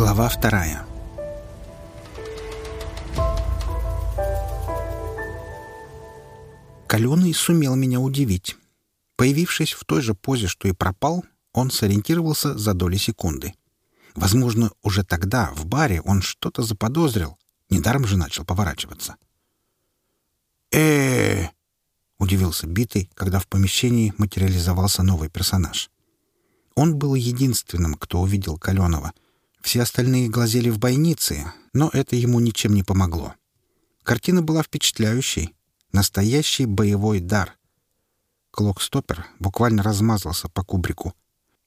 Глава вторая Каленый сумел меня удивить. Появившись в той же позе, что и пропал, он сориентировался за доли секунды. Возможно, уже тогда, в баре, он что-то заподозрил. Недаром же начал поворачиваться. э удивился Битый, когда в помещении материализовался новый персонаж. Он был единственным, кто увидел Каленова. Все остальные глазели в бойнице, но это ему ничем не помогло. Картина была впечатляющей. Настоящий боевой дар. Клок-стоппер буквально размазался по кубрику.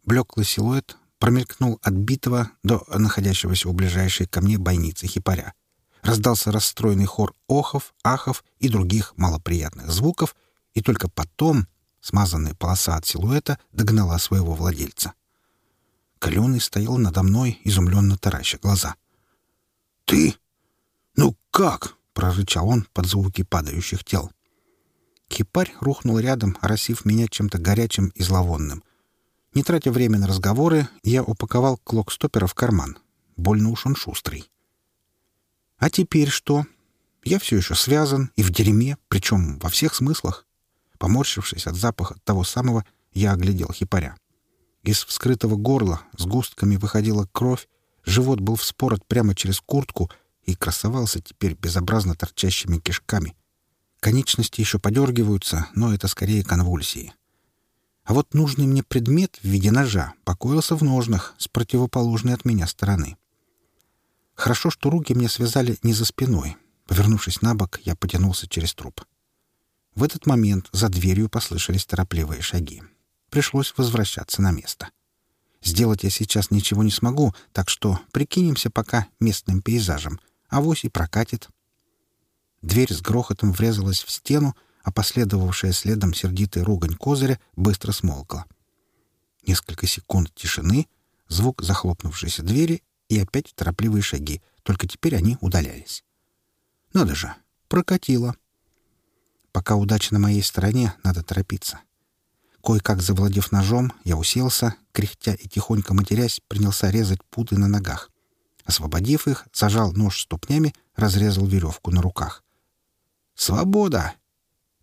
Блеклый силуэт промелькнул от битого до находящегося у ближайшей ко мне бойницы хипаря. Раздался расстроенный хор охов, ахов и других малоприятных звуков, и только потом смазанная полоса от силуэта догнала своего владельца. Каленый стоял надо мной, изумленно тараща глаза. «Ты? Ну как?» — прорычал он под звуки падающих тел. Кипарь рухнул рядом, оросив меня чем-то горячим и зловонным. Не тратя время на разговоры, я упаковал клок стопера в карман. Больно уж он шустрый. А теперь что? Я все еще связан и в дерьме, причем во всех смыслах. Поморщившись от запаха того самого, я оглядел хипаря. Из вскрытого горла с густками выходила кровь, живот был вспорот прямо через куртку и красовался теперь безобразно торчащими кишками. Конечности еще подергиваются, но это скорее конвульсии. А вот нужный мне предмет в виде ножа покоился в ножнах с противоположной от меня стороны. Хорошо, что руки мне связали не за спиной. Повернувшись на бок, я потянулся через труп. В этот момент за дверью послышались торопливые шаги. Пришлось возвращаться на место. Сделать я сейчас ничего не смогу, так что прикинемся пока местным пейзажем. Авось и прокатит. Дверь с грохотом врезалась в стену, а последовавшая следом сердитая ругань козыря быстро смолкла. Несколько секунд тишины, звук захлопнувшейся двери и опять торопливые шаги, только теперь они удалялись. Надо же, прокатило. Пока удача на моей стороне, надо торопиться. Кое-как завладев ножом, я уселся, кряхтя и тихонько матерясь, принялся резать путы на ногах. Освободив их, зажал нож ступнями, разрезал веревку на руках. Свобода!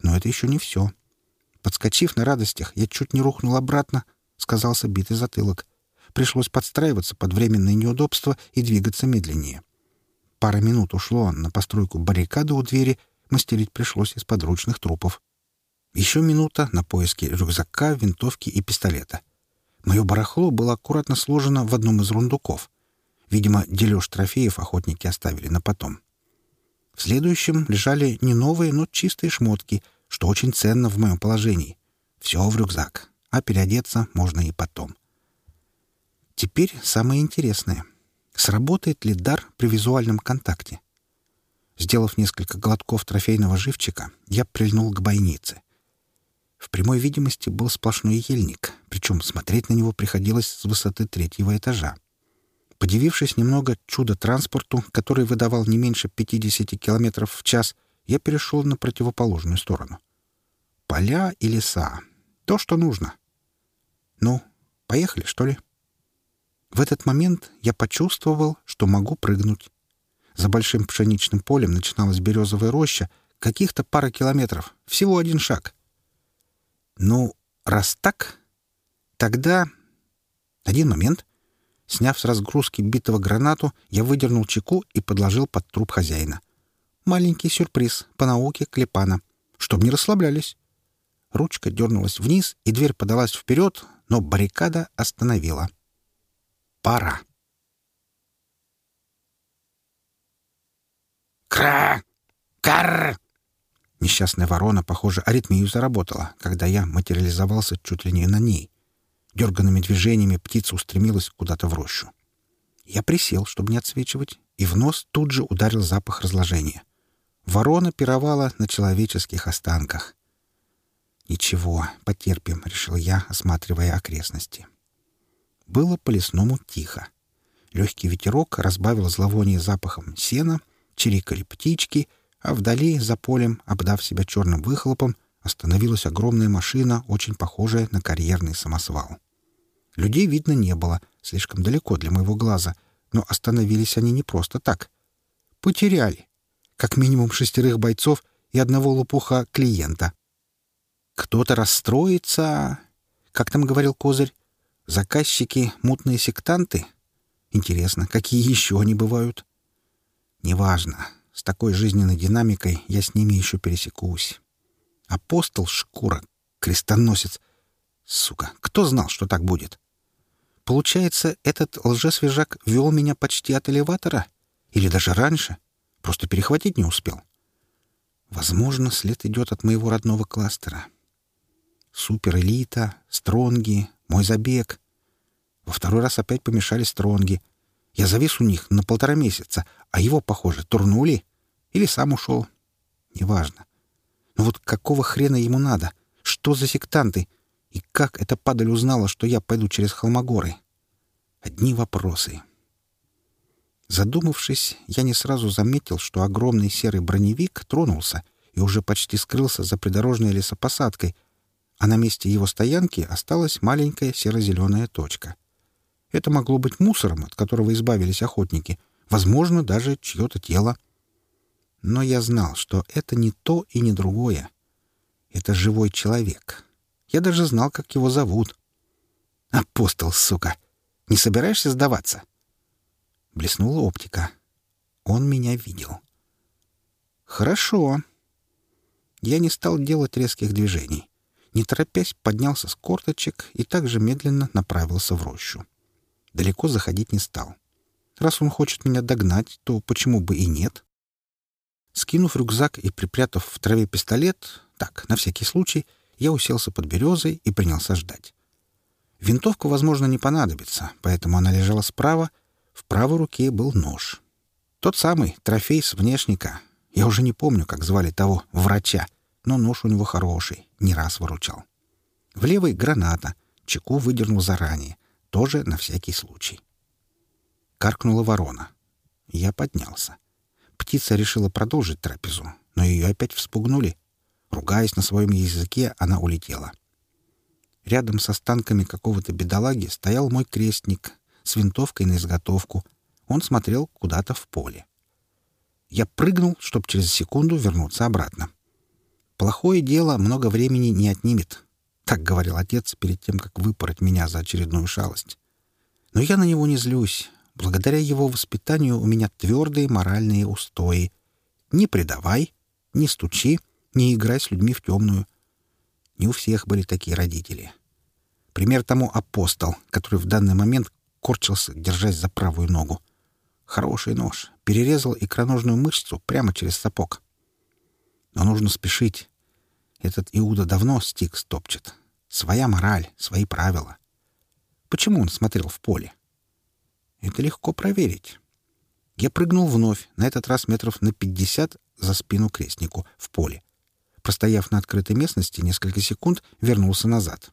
Но это еще не все. Подскочив на радостях, я чуть не рухнул обратно, сказался битый затылок. Пришлось подстраиваться под временные неудобства и двигаться медленнее. Пара минут ушло на постройку баррикады у двери, мастерить пришлось из подручных трупов. Еще минута на поиски рюкзака, винтовки и пистолета. Мое барахло было аккуратно сложено в одном из рундуков. Видимо, дележ трофеев охотники оставили на потом. В следующем лежали не новые, но чистые шмотки, что очень ценно в моем положении. Все в рюкзак, а переодеться можно и потом. Теперь самое интересное. Сработает ли дар при визуальном контакте? Сделав несколько глотков трофейного живчика, я прильнул к бойнице. В прямой видимости был сплошной ельник, причем смотреть на него приходилось с высоты третьего этажа. Подивившись немного чудо-транспорту, который выдавал не меньше 50 км в час, я перешел на противоположную сторону. Поля и леса. То, что нужно. Ну, поехали, что ли? В этот момент я почувствовал, что могу прыгнуть. За большим пшеничным полем начиналась березовая роща, каких-то пара километров, всего один шаг. Ну, раз так, тогда... Один момент. Сняв с разгрузки битого гранату, я выдернул чеку и подложил под труп хозяина. Маленький сюрприз по науке Клепана. Чтоб не расслаблялись. Ручка дернулась вниз, и дверь подалась вперед, но баррикада остановила. Пора. «Кра! Карр!» Несчастная ворона, похоже, аритмию заработала, когда я материализовался чуть ли не на ней. Дерганными движениями птица устремилась куда-то в рощу. Я присел, чтобы не отсвечивать, и в нос тут же ударил запах разложения. Ворона пировала на человеческих останках. «Ничего, потерпим», — решил я, осматривая окрестности. Было по-лесному тихо. Легкий ветерок разбавил зловоние запахом сена, чирикали птички, а вдали, за полем, обдав себя черным выхлопом, остановилась огромная машина, очень похожая на карьерный самосвал. Людей видно не было, слишком далеко для моего глаза, Но остановились они не просто так. Потеряли. Как минимум шестерых бойцов и одного лопуха клиента. Кто-то расстроится. Как там говорил Козырь? Заказчики — мутные сектанты? Интересно, какие еще они бывают? Неважно. С такой жизненной динамикой я с ними еще пересекусь. Апостол Шкура, крестоносец. Сука, кто знал, что так будет? Получается, этот лжесвежак вел меня почти от элеватора? Или даже раньше? Просто перехватить не успел. Возможно, след идет от моего родного кластера. Суперэлита, стронги, мой забег. Во второй раз опять помешали стронги. Я завис у них на полтора месяца, а его, похоже, турнули. Или сам ушел. Неважно. Но вот какого хрена ему надо? Что за сектанты? И как эта падаль узнала, что я пойду через Холмогоры? Одни вопросы. Задумавшись, я не сразу заметил, что огромный серый броневик тронулся и уже почти скрылся за придорожной лесопосадкой, а на месте его стоянки осталась маленькая серо-зеленая точка. Это могло быть мусором, от которого избавились охотники, возможно, даже чье-то тело. Но я знал, что это не то и не другое. Это живой человек. Я даже знал, как его зовут. «Апостол, сука! Не собираешься сдаваться?» Блеснула оптика. Он меня видел. «Хорошо». Я не стал делать резких движений. Не торопясь, поднялся с корточек и также медленно направился в рощу. Далеко заходить не стал. Раз он хочет меня догнать, то почему бы и нет? Скинув рюкзак и припрятав в траве пистолет, так, на всякий случай, я уселся под березой и принялся ждать. Винтовка, возможно, не понадобится, поэтому она лежала справа, в правой руке был нож. Тот самый, трофей с внешника. Я уже не помню, как звали того врача, но нож у него хороший, не раз выручал. В левой — граната, чеку выдернул заранее, тоже на всякий случай. Каркнула ворона. Я поднялся. Птица решила продолжить трапезу, но ее опять вспугнули. Ругаясь на своем языке, она улетела. Рядом с останками какого-то бедолаги стоял мой крестник, с винтовкой на изготовку. Он смотрел куда-то в поле. Я прыгнул, чтобы через секунду вернуться обратно. «Плохое дело много времени не отнимет», — так говорил отец перед тем, как выпороть меня за очередную шалость. Но я на него не злюсь. Благодаря его воспитанию у меня твердые моральные устои. Не предавай, не стучи, не играй с людьми в темную. Не у всех были такие родители. Пример тому апостол, который в данный момент корчился, держась за правую ногу. Хороший нож. Перерезал икроножную мышцу прямо через сапог. Но нужно спешить. Этот Иуда давно стик стопчет. Своя мораль, свои правила. Почему он смотрел в поле? Это легко проверить. Я прыгнул вновь, на этот раз метров на пятьдесят за спину крестнику, в поле. Простояв на открытой местности несколько секунд, вернулся назад.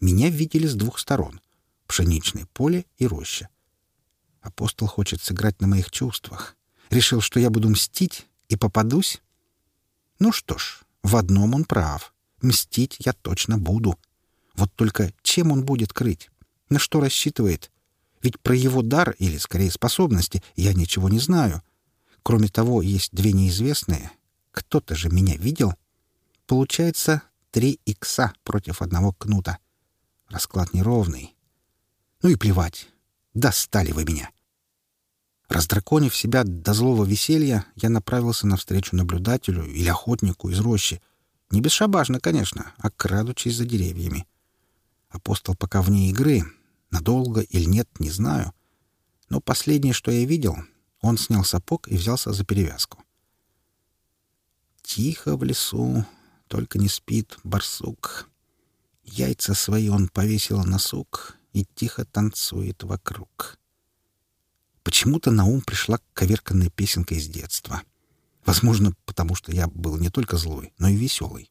Меня видели с двух сторон пшеничное поле и роща. Апостол хочет сыграть на моих чувствах. Решил, что я буду мстить и попадусь? Ну что ж, в одном он прав. Мстить я точно буду. Вот только чем он будет крыть? На что рассчитывает? Ведь про его дар, или, скорее, способности, я ничего не знаю. Кроме того, есть две неизвестные. Кто-то же меня видел. Получается, три икса против одного кнута. Расклад неровный. Ну и плевать. Достали вы меня. Раздраконив себя до злого веселья, я направился навстречу наблюдателю или охотнику из рощи. Не бесшабашно, конечно, а крадучись за деревьями. Апостол пока вне игры. Надолго или нет, не знаю. Но последнее, что я видел, он снял сапог и взялся за перевязку. Тихо в лесу, только не спит барсук. Яйца свои он повесил на сук и тихо танцует вокруг. Почему-то на ум пришла коверканная песенка из детства. Возможно, потому что я был не только злой, но и веселый.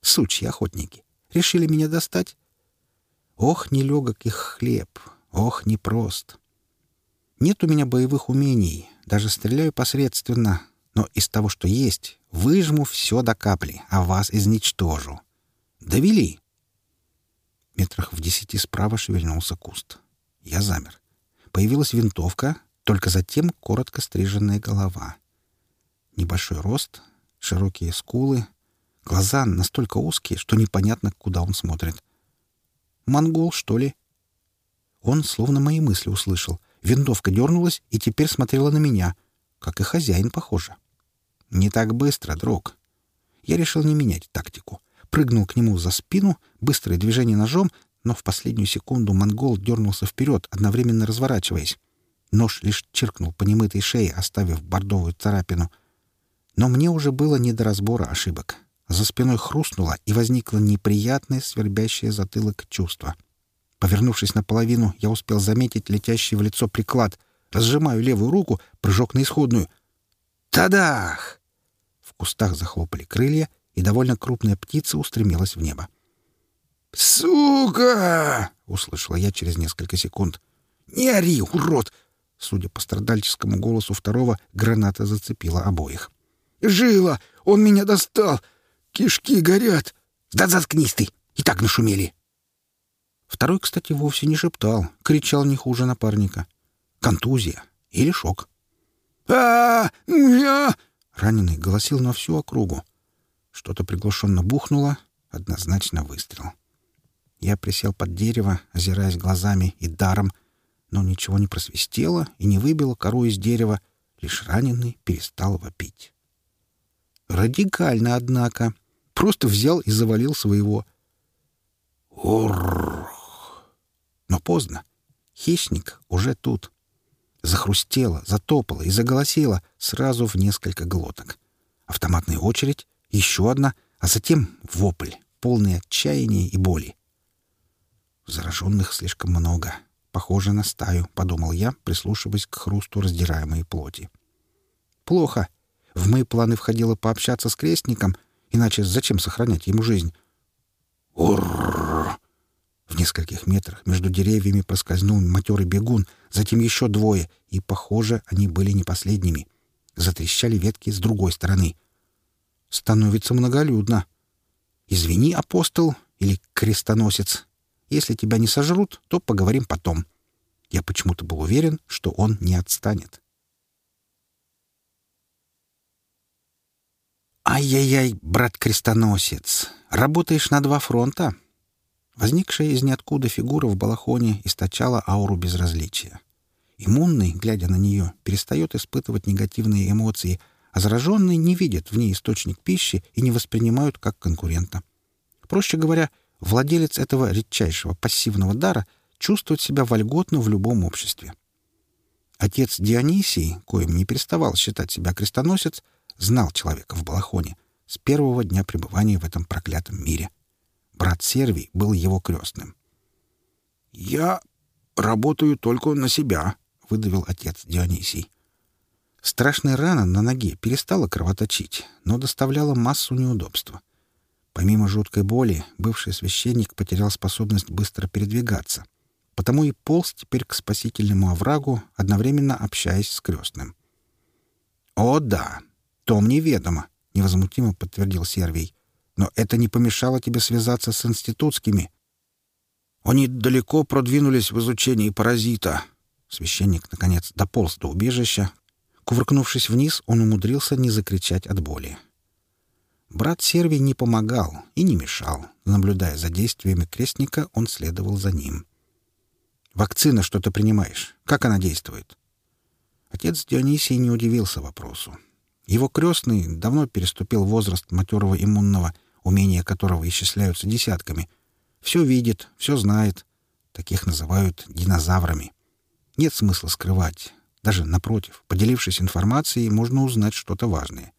Сучьи охотники. Решили меня достать? Ох, нелегок их хлеб. Ох, непрост. Нет у меня боевых умений. Даже стреляю посредственно. Но из того, что есть, выжму все до капли, а вас изничтожу. Довели. Метрах в десяти справа шевельнулся куст. Я замер. появилась винтовка, только затем коротко стриженная голова. Небольшой рост, широкие скулы, глаза настолько узкие, что непонятно, куда он смотрит. «Монгол, что ли?» Он словно мои мысли услышал. Винтовка дернулась и теперь смотрела на меня, как и хозяин, похоже. «Не так быстро, друг». Я решил не менять тактику. Прыгнул к нему за спину, быстрое движение ножом, но в последнюю секунду монгол дернулся вперед, одновременно разворачиваясь. Нож лишь чиркнул по немытой шее, оставив бордовую царапину. Но мне уже было не до разбора ошибок. За спиной хрустнуло, и возникло неприятное, свербящее затылок чувство. Повернувшись наполовину, я успел заметить летящий в лицо приклад. Разжимаю левую руку, прыжок на исходную. «Тадах!» В кустах захлопали крылья, и довольно крупная птица устремилась в небо. «Сука!» — услышала я через несколько секунд. «Не ори, урод!» Судя по страдальческому голосу второго, граната зацепила обоих. «Жила! Он меня достал! Кишки горят!» «Да заткнись ты! И так нашумели!» Второй, кстати, вовсе не шептал, кричал не хуже напарника. Контузия или шок. а я Раненый голосил на всю округу. Что-то приглушенно бухнуло, однозначно выстрел. Я присел под дерево, озираясь глазами и даром, но ничего не просвистело и не выбило кору из дерева, лишь раненый перестал вопить. Радикально, однако. Просто взял и завалил своего. Орррр! Но поздно. Хищник уже тут. Захрустело, затопало и заголосило сразу в несколько глоток. Автоматная очередь, еще одна, а затем вопль, полный отчаяния и боли. Зараженных слишком много. Похоже на стаю, — подумал я, прислушиваясь к хрусту раздираемой плоти. Плохо. В мои планы входило пообщаться с крестником, иначе зачем сохранять ему жизнь? Урррр! В нескольких метрах между деревьями проскользнул матерый бегун, затем еще двое, и, похоже, они были не последними. Затрещали ветки с другой стороны. Становится многолюдно. «Извини, апостол» или «крестоносец», если тебя не сожрут, то поговорим потом. Я почему-то был уверен, что он не отстанет. «Ай-яй-яй, брат-крестоносец! Работаешь на два фронта?» Возникшая из ниоткуда фигура в балахоне источала ауру безразличия. Иммунный, глядя на нее, перестает испытывать негативные эмоции, а зараженные не видят в ней источник пищи и не воспринимают как конкурента. Проще говоря, владелец этого редчайшего пассивного дара чувствует себя вольготно в любом обществе. Отец Дионисий, коим не переставал считать себя крестоносец, знал человека в Балахоне с первого дня пребывания в этом проклятом мире. Брат Сервий был его крестным. «Я работаю только на себя», — выдавил отец Дионисий. Страшная рана на ноге перестала кровоточить, но доставляла массу неудобства — Помимо жуткой боли, бывший священник потерял способность быстро передвигаться, потому и полз теперь к спасительному оврагу, одновременно общаясь с крестным. «О, да, то мне ведомо», — невозмутимо подтвердил Сервий. «Но это не помешало тебе связаться с институтскими». «Они далеко продвинулись в изучении паразита». Священник, наконец, дополз до убежища. Кувыркнувшись вниз, он умудрился не закричать от боли. Брат Сервий не помогал и не мешал. Наблюдая за действиями крестника, он следовал за ним. «Вакцина что ты принимаешь? Как она действует?» Отец Дионисий не удивился вопросу. Его крестный давно переступил возраст матерого иммунного, умения которого исчисляются десятками. Все видит, все знает. Таких называют динозаврами. Нет смысла скрывать. Даже напротив, поделившись информацией, можно узнать что-то важное.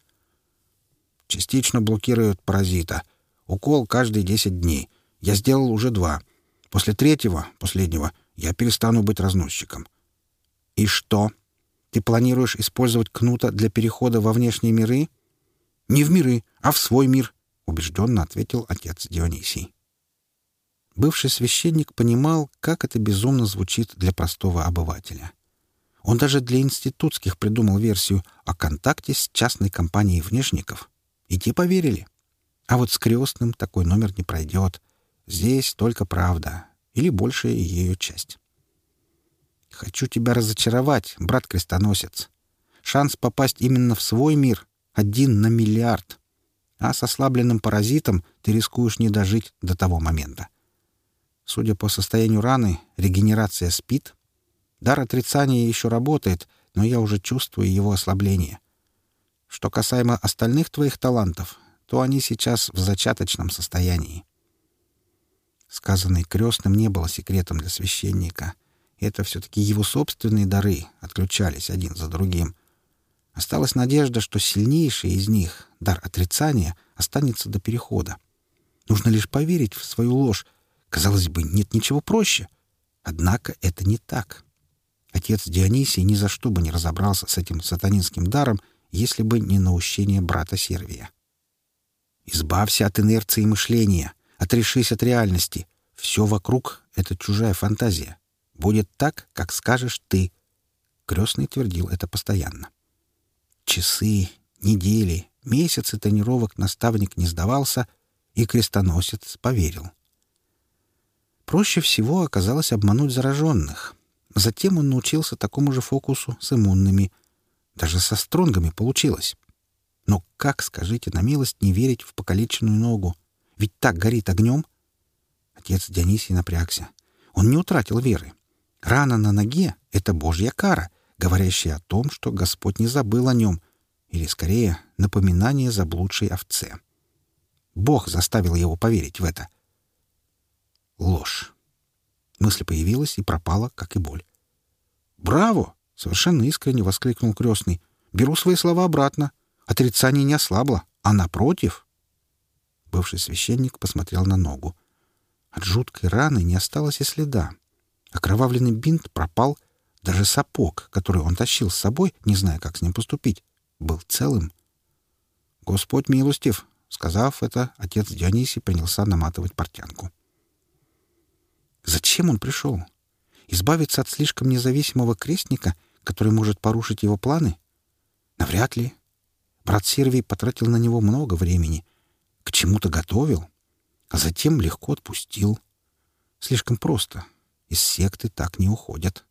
Частично блокируют паразита. Укол каждые 10 дней. Я сделал уже два. После третьего, последнего, я перестану быть разносчиком. И что? Ты планируешь использовать кнута для перехода во внешние миры? Не в миры, а в свой мир, убежденно ответил отец Дионисий. Бывший священник понимал, как это безумно звучит для простого обывателя. Он даже для институтских придумал версию о контакте с частной компанией внешников — и те поверили. А вот с крестным такой номер не пройдет. Здесь только правда или большая ее часть. Хочу тебя разочаровать, брат-крестоносец. Шанс попасть именно в свой мир один на миллиард. А с ослабленным паразитом ты рискуешь не дожить до того момента. Судя по состоянию раны, регенерация спит. Дар отрицания еще работает, но я уже чувствую его ослабление. Что касаемо остальных твоих талантов, то они сейчас в зачаточном состоянии. Сказанное крестным не было секретом для священника. Это все-таки его собственные дары отключались один за другим. Осталась надежда, что сильнейший из них, дар отрицания, останется до перехода. Нужно лишь поверить в свою ложь. Казалось бы, нет ничего проще. Однако это не так. Отец Дионисий ни за что бы не разобрался с этим сатанинским даром, если бы не наущение брата Сервия. «Избавься от инерции мышления, отрешись от реальности. Все вокруг — это чужая фантазия. Будет так, как скажешь ты». Крестный твердил это постоянно. Часы, недели, месяцы тренировок наставник не сдавался, и крестоносец поверил. Проще всего оказалось обмануть зараженных. Затем он научился такому же фокусу с иммунными. Даже со стронгами получилось. Но как, скажите на милость, не верить в покалеченную ногу? Ведь так горит огнем. Отец Дионисий напрягся. Он не утратил веры. Рана на ноге — это божья кара — говорящий о том, что Господь не забыл о нем, или, скорее, напоминание заблудшей овце. Бог заставил его поверить в это. Ложь. Мысль появилась и пропала, как и боль. «Браво!» — совершенно искренне воскликнул крестный. «Беру свои слова обратно. Отрицание не ослабло, а напротив». Бывший священник посмотрел на ногу. От жуткой раны не осталось и следа. Окровавленный бинт пропал — даже сапог, который он тащил с собой, не зная, как с ним поступить, был целым. «Господь милостив!» Сказав это, отец Дионисий принялся наматывать портянку. Зачем он пришел? Избавиться от слишком независимого крестника, который может порушить его планы? Навряд ли. Брат Сервий потратил на него много времени. К чему-то готовил, а затем легко отпустил. Слишком просто. Из секты так не уходят.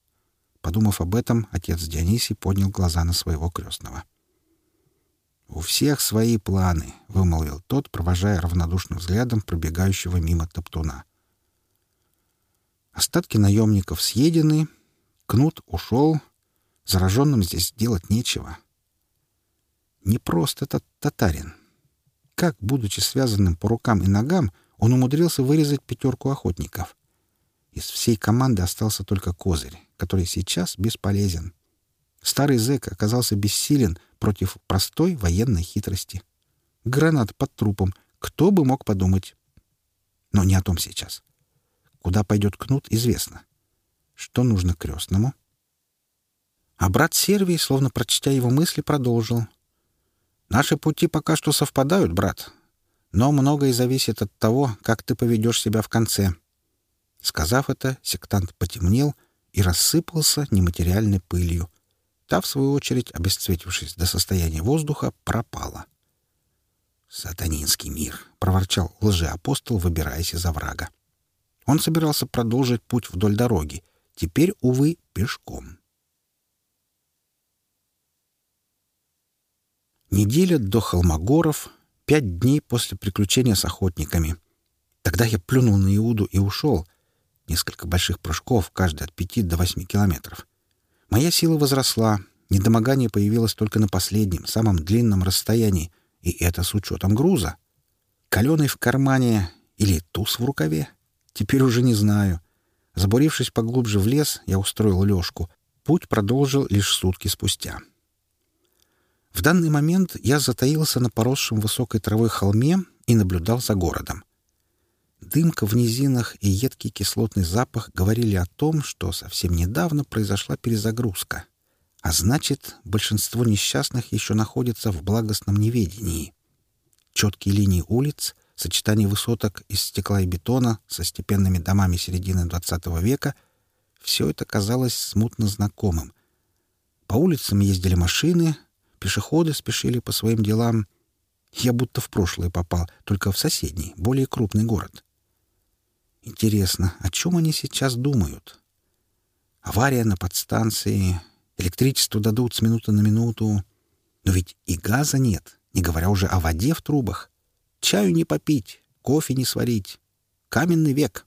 Подумав об этом, отец Дионисий поднял глаза на своего крестного. «У всех свои планы», — вымолвил тот, провожая равнодушным взглядом пробегающего мимо топтуна. Остатки наемников съедены, кнут ушел, зараженным здесь делать нечего. Не просто этот татарин. Как, будучи связанным по рукам и ногам, он умудрился вырезать пятерку охотников? Из всей команды остался только козырь, который сейчас бесполезен. Старый зэк оказался бессилен против простой военной хитрости. Гранат под трупом. Кто бы мог подумать? Но не о том сейчас. Куда пойдет кнут, известно. Что нужно крестному? А брат Сервий, словно прочтя его мысли, продолжил. «Наши пути пока что совпадают, брат. Но многое зависит от того, как ты поведешь себя в конце». Сказав это, сектант потемнел — и рассыпался нематериальной пылью. Та, в свою очередь, обесцветившись до состояния воздуха, пропала. «Сатанинский мир!» — проворчал лжеапостол, выбираясь из оврага. Он собирался продолжить путь вдоль дороги, теперь, увы, пешком. Неделя до Холмогоров, пять дней после приключения с охотниками. Тогда я плюнул на Иуду и ушел, Несколько больших прыжков, каждый от пяти до восьми километров. Моя сила возросла, недомогание появилось только на последнем, самом длинном расстоянии, и это с учетом груза. Каленый в кармане или туз в рукаве? Теперь уже не знаю. Забурившись поглубже в лес, я устроил лёжку. Путь продолжил лишь сутки спустя. В данный момент я затаился на поросшем высокой травой холме и наблюдал за городом. Дымка в низинах и едкий кислотный запах говорили о том, что совсем недавно произошла перезагрузка. А значит, большинство несчастных еще находится в благостном неведении. Четкие линии улиц, сочетание высоток из стекла и бетона со степенными домами середины XX века — все это казалось смутно знакомым. По улицам ездили машины, пешеходы спешили по своим делам. Я будто в прошлое попал, только в соседний, более крупный город. Интересно, о чем они сейчас думают? Авария на подстанции. Электричество дадут с минуты на минуту. Но ведь и газа нет, не говоря уже о воде в трубах. Чаю не попить, кофе не сварить. Каменный век.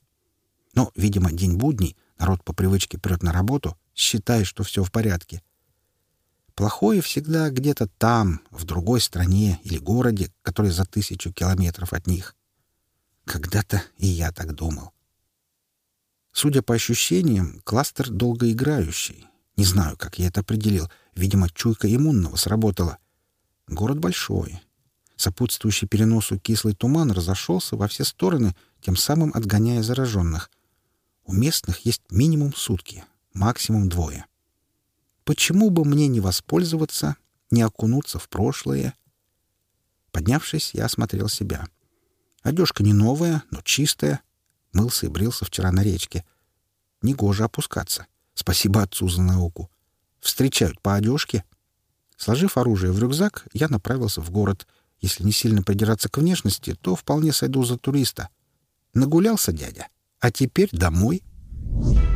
Но, видимо, день будний, народ по привычке прет на работу, считая, что все в порядке. Плохое всегда где-то там, в другой стране или городе, который за тысячу километров от них. Когда-то и я так думал. Судя по ощущениям, кластер долгоиграющий. Не знаю, как я это определил. Видимо, чуйка иммунного сработала. Город большой. Сопутствующий переносу кислый туман разошелся во все стороны, тем самым отгоняя зараженных. У местных есть минимум сутки, максимум двое. Почему бы мне не воспользоваться, не окунуться в прошлое? Поднявшись, я осмотрел себя. Одежка не новая, но чистая. Мылся и брился вчера на речке. Негоже опускаться. Спасибо отцу за науку. Встречают по одежке. Сложив оружие в рюкзак, я направился в город. Если не сильно придираться к внешности, то вполне сойду за туриста. Нагулялся дядя. А теперь домой —